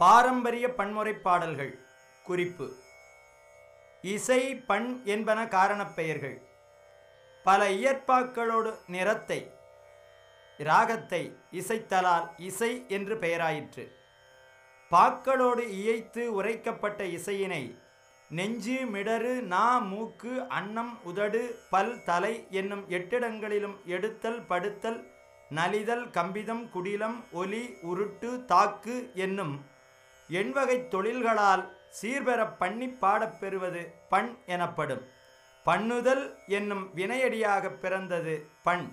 பாரம்பரிய பன்முறை பாடல்கள். குறிப்பு. இசை பண் என்பன காரணப் பெயர்கள் பல இயற்பாக்களோடு நிறத்தை ராகத்தை இசைத்தலால் இசை என்று பெயராயிற்று. பாக்களோடு இயைத்து உரைக்கப்பட்ட இசையினை நெஞ்சு மிடறு நா மூக்கு அன்னம் உதடு பல் தலை என்னும் எட்டிடங்களிலும் எடுத்தல் படுத்தல் நலிதல் கம்பிதம் குடிலம் ஒலி உருட்டு தாக்கு என்னும் எண்வகைத் தொழில்களால் சீர்பெறப் பண்ணி பாடப் பெறுவது பண் எனப்படும். பண்ணுதல் என்னும் வினையடியாக பிறந்தது பண்.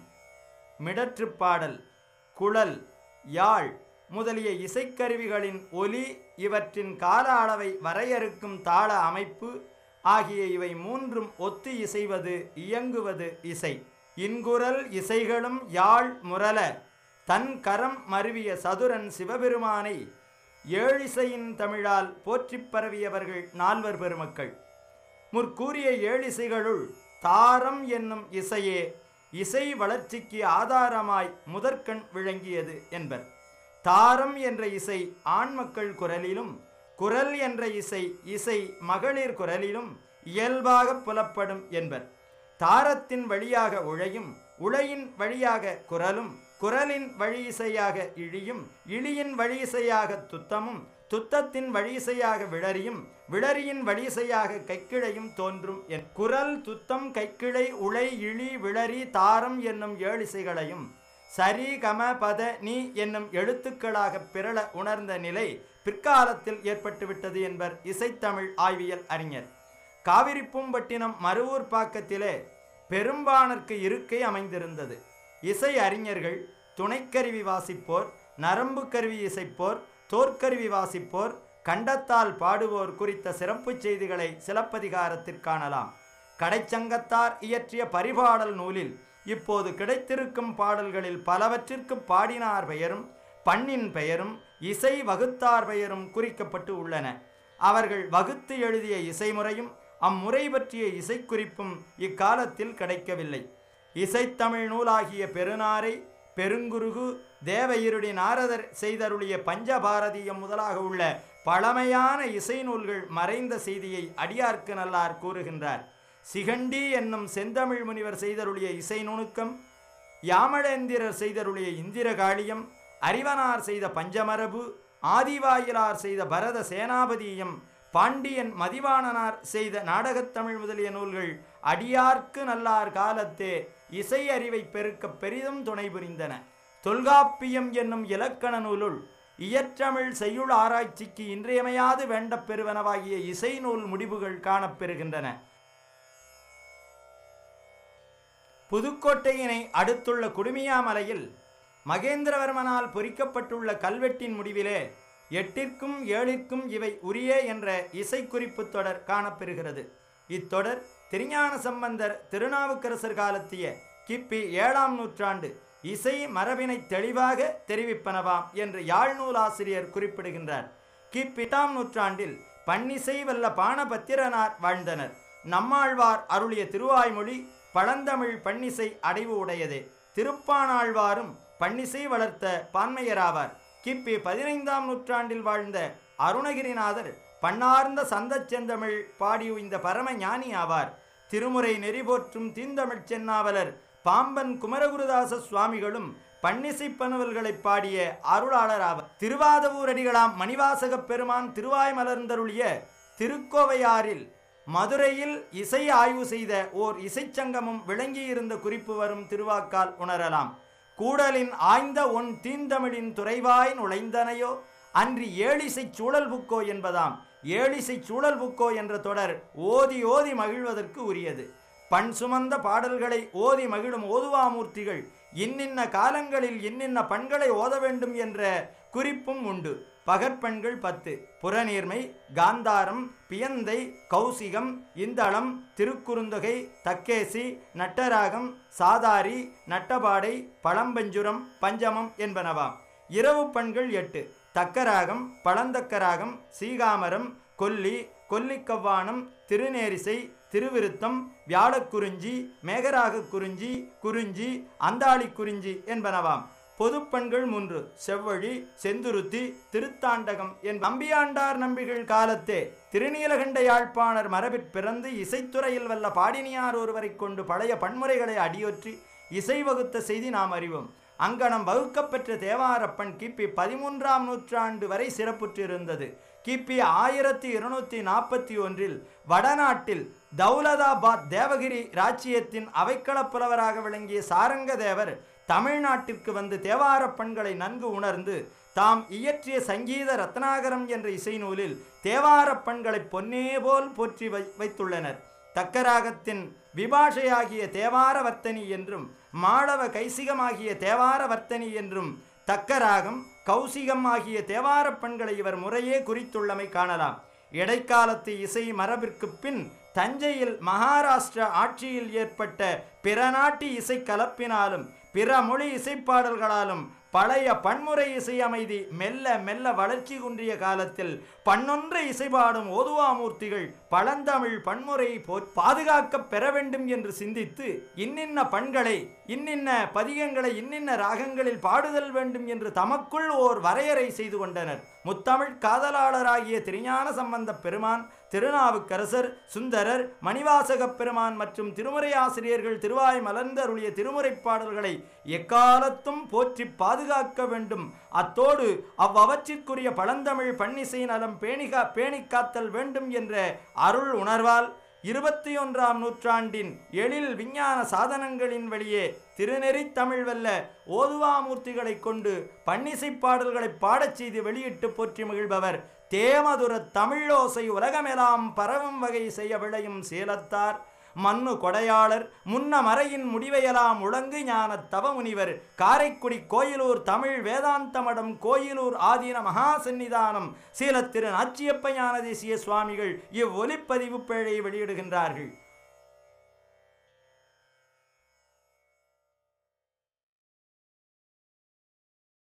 மிடற்றுப் பாடல் குழல் யாழ் முதலிய இசைக்கருவிகளின் ஒலி இவற்றின் கால அளவை வரையறுக்கும் தாள அமைப்பு ஆகிய இவை மூன்றும் ஒத்து இசைவது இயங்குவது இசை. இன்குரல் இசைகளும் யாழ் முரல தன் கரம் மருவிய சதுரன் சிவபெருமானை ஏழிசையின் தமிழால் போற்றிப் பரவியவர்கள் நால்வர் பெருமக்கள். முற்கூறிய ஏழிசைகளுள் தாரம் என்னும் இசையே இசை வளர்ச்சிக்கு ஆதாரமாய் முதற்கண் விளங்கியது என்பர். தாரம் என்ற இசை ஆண் மக்கள் குரலிலும் குரல் என்ற இசை இசை மகளிர் குரலிலும் இயல்பாக புலப்படும் என்பர். தாரத்தின் வழியாக உழையும் உழையின் வழியாக குரலும் குரலின் வழி இசையாக இழியும் இழியின் வழி இசையாக துத்தமும் துத்தத்தின் வழி இசையாக விளறியும் விளறியின் வழி இசையாக கைக்கிழையும் தோன்றும் என் குரல் துத்தம் கைக்கிளை உளை இழி விளறி தாரம் என்னும் ஏழிசைகளையும் சரி கம பத நீ என்னும் எழுத்துக்களாக பிறள உணர்ந்த நிலை பிற்காலத்தில் ஏற்பட்டுவிட்டது என்பர் இசைத்தமிழ் ஆய்வியல் அறிஞர். காவிரிப்பூம்பட்டினம் மருவூர் பாக்கத்திலே பெரும்பானர்க்கு இருக்கை அமைந்திருந்தது. இசை அறிஞர்கள் துணைக்கருவி வாசிப்போர் நரம்பு கருவி இசைப்போர் தோற்கருவி வாசிப்போர் கண்டத்தால் பாடுவோர் குறித்த சிறப்புச் செய்திகளை சிலப்பதிகாரத்தில் காணலாம். கடைச்சங்கத்தார் இயற்றிய பரிபாடல் நூலில் இப்போது கிடைத்திருக்கும் பாடல்களில் பலவற்றிற்கு பாடினார் பெயரும் பண்ணின் பெயரும் இசை வகுத்தார் பெயரும் குறிக்கப்பட்டு உள்ளன. அவர்கள் வகுத்து எழுதிய இசைமுறையும் அம்முறை பற்றிய இசைக்குறிப்பும் இக்காலத்தில் கிடைக்கவில்லை. இசைத்தமிழ் நூலாகிய பெருநாரை பெருங்குருகு தேவயிருடி நாரதர் செய்தருளிய பஞ்சபாரதியம் முதலாக உள்ள பழமையான இசை நூல்கள் மறைந்த செய்தியை அடியார்க்கு நல்லார் கூறுகின்றார். சிகண்டி என்னும் செந்தமிழ் முனிவர் செய்தருளிய இசை நுணுக்கம் யாமழேந்திரர் செய்தருளிய இந்திரகாளியம் அறிவனார் செய்த பஞ்சமரபு ஆதிவாயிலார் செய்த பரத சேனாபதியம் பாண்டியன் மதிவாணனார் செய்த நாடகத்தமிழ் முதலிய நூல்கள் அடியார்க்கு நல்லார் காலத்தே இசை அறிவை பெருக்க பெரிதும் துணை புரிந்தன. தொல்காப்பியம் என்னும் இலக்கண நூலுள் இயற்றமிழ் செய்யுள் ஆராய்ச்சிக்கு இன்றியமையாது வேண்ட பெறுவனவாகிய இசை நூல் முடிவுகள் காணப்பெறுகின்றன புதுக்கோட்டையினை அடுத்துள்ள குடுமியாமலையில் மகேந்திரவர்மனால் பொறிக்கப்பட்டுள்ள கல்வெட்டின் முடிவிலே எட்டிற்கும் ஏழிற்கும் இவை உரிய என்ற இசைக்குறிப்பு தொடர் காணப்பெறுகிறது இத்தொடர் திருஞான சம்பந்தர் திருநாவுக்கரசர் காலத்திய கிப்பி ஏழாம் நூற்றாண்டு இசை மரபினை தெளிவாக தெரிவிப்பனவாம் என்று யாழ் நூலாசிரியர் குறிப்பிடுகின்றார். கிப்பிட்டாம் நூற்றாண்டில் பன்னிசை வல்ல பாணபத்திரனார் வாழ்ந்தனர். நம்மாழ்வார் அருளிய திருவாய்மொழி பழந்தமிழ் பன்னிசை அடைவு உடையதே. திருப்பானாழ்வாரும் பன்னிசை வளர்த்த பான்மையராவார். கிப்பி பதினைந்தாம் நூற்றாண்டில் வாழ்ந்த அருணகிரிநாதர் பன்னார்ந்த சந்தச் செந்தமிழ் பாடியுய்ந்த பரம ஞானி ஆவார். திருமுறை நெறிபோற்றும் தீந்தமிழ்ச் சென்னாவலர் பாம்பன் குமரகுருதாச சுவாமிகளும் பன்னிசை பனுவல்களை பாடிய அருளாளர் ஆவர். திருவாதவூரடிகளாம் மணிவாசகப் பெருமான் திருவாய் மலர்ந்தருளிய திருக்கோவையாறில் மதுரையில் இசை ஆய்வு செய்த ஓர் இசைச்சங்கமும் விளங்கியிருந்த குறிப்பு வரும் திருவாக்கால் உணரலாம். கூடலின் ஆய்ந்த ஒன் தீந்தமிழின் துறைவாய் நுழைந்தனையோ அன்றி ஏழிசை சூழல் புக்கோ என்பதாம். ஏழிசை சூழல் புக்கோ என்ற தொடர் ஓதி ஓதி மகிழ்வதற்கு உரியது. பண் சுமந்த பாடல்களை ஓதி மகிழும் ஓதுவாமூர்த்திகள் இன்னின்ன காலங்களில் இன்னின்ன பண்களை ஓத வேண்டும் என்ற குறிப்பும் உண்டு. பகற்பெண்கள் பத்து புறநீர்மை காந்தாரம் பியந்தை கௌசிகம் இந்தளம் திருக்குறுந்தொகை தக்கேசி நட்டராகம் சாதாரி நட்டபாடை பழம்பஞ்சுரம் பஞ்சமம் என்பனவாம். இரவு பண்கள் எட்டு. தக்கராகம் பழந்தக்கராகம் சீகாமரம் கொல்லி கொல்லிக்கவ்வானம் திருநேரிசை திருவிருத்தம் வியாழக்குறிஞ்சி மேகராக குறிஞ்சி குறிஞ்சி அந்தாளி குறிஞ்சி என்பனவாம் பொதுப்பண்கள் மூன்று. செவ்வழி செந்துருத்தி திருத்தாண்டகம் என் நம்பியாண்டார் நம்பிகள் காலத்தே. திருநீலகண்ட யாழ்ப்பாணர் மரபிற் பிறந்து இசைத்துறையில் வல்ல பாடினியார் ஒருவரைக் கொண்டு பழைய பன்முறைகளை அடியொற்றி இசை வகுத்த செய்தி நாம் அறிவோம். அங்கனம் வகுக்கப்பெற்ற தேவாரப்பன் கிபி பதிமூன்றாம் நூற்றாண்டு வரை சிறப்புற்றிருந்தது. கிபி ஆயிரத்தி இருநூத்தி நாற்பத்தி ஒன்றில் வடநாட்டில் தௌலதாபாத் தேவகிரி ராச்சியத்தின் அவைக்களப் புலவராக விளங்கிய சாரங்க தேவர் தமிழ்நாட்டிற்கு வந்து தேவாரப் பண்களை நன்கு உணர்ந்து தாம் இயற்றிய சங்கீத ரத்னாகரம் என்ற இசை நூலில் தேவாரப் பண்களை பொன்னே போல் போற்றி வை வைத்துள்ளனர். தக்கராகத்தின் விபாஷையாகிய தேவார வர்த்தனி என்றும் மாளவ கைசிகமாகிய தேவார வர்த்தனி என்றும் தக்கராகம் கௌசிகம் ஆகிய தேவாரப் பெண்களை இவர் முறையே குறித்துள்ளமை காணலாம். இடைக்காலத்து இசை மரபிற்கு பின் தஞ்சையில் மகாராஷ்டிரா ஆட்சியில் ஏற்பட்ட பிற நாட்டு இசை கலப்பினாலும் பிற மொழி இசைப்பாடல்களாலும் பழைய பன்முறை இசை அமைதி மெல்ல மெல்ல வளர்ச்சி குன்றிய காலத்தில் பன்னொன்று இசைபாடும் ஓதுவாமூர்த்திகள் பழந்தமிழ் பன்முறையை போ பாதுகாக்க பெற வேண்டும் என்று சிந்தித்து இன்னின்ன பண்களை இன்னின்ன பதிகங்களை இன்னின்ன ராகங்களில் பாடுதல் வேண்டும் என்று தமக்குள் ஓர் வரையறை செய்து கொண்டனர். முத்தமிழ் காதலாளராகிய திருஞான சம்பந்த பெருமான் திருநாவுக்கரசர் சுந்தரர் மணிவாசகப் பெருமான் மற்றும் திருமுறை ஆசிரியர்கள் திருவாய் மலர்ந்தருளிய திருமுறை பாடல்களை எக்காலத்தும் போற்றி பாதுகாக்க வேண்டும். அத்தோடு அவ்வவற்றிற்குரிய பழந்தமிழ் பன்னிசை நலம் பேணிகா பேணிக்காத்தல் வேண்டும் என்ற அருள் உணர்வால் இருபத்தி ஒன்றாம் நூற்றாண்டின் எழில் விஞ்ஞான சாதனங்களின் வழியே திருநெறித் தமிழ் வெல்ல ஓதுவாமூர்த்திகளை கொண்டு பன்னிசை பாடல்களை பாடச் செய்து வெளியிட்டு போற்றி மகிழ்பவர் தேமதுர தமிழோசை உலகமெல்லாம் பரவும் வகை செய்ய விளையும் சேலத்தார். மண்ணு கொடையாளர் முன்ன மறையின் முடிவையெல்லாம் முழங்கு ஞான தவமுனிவர். காரைக்குடி கோயிலூர் தமிழ் வேதாந்த மடம் கோயிலூர் ஆதீன மகா சந்நிதானம் சீலத்திரு நாச்சியப்ப ஞான தேசிய சுவாமிகள் இவ்வொலிப்பதிவு பேழை வெளியிடுகின்றார்கள்.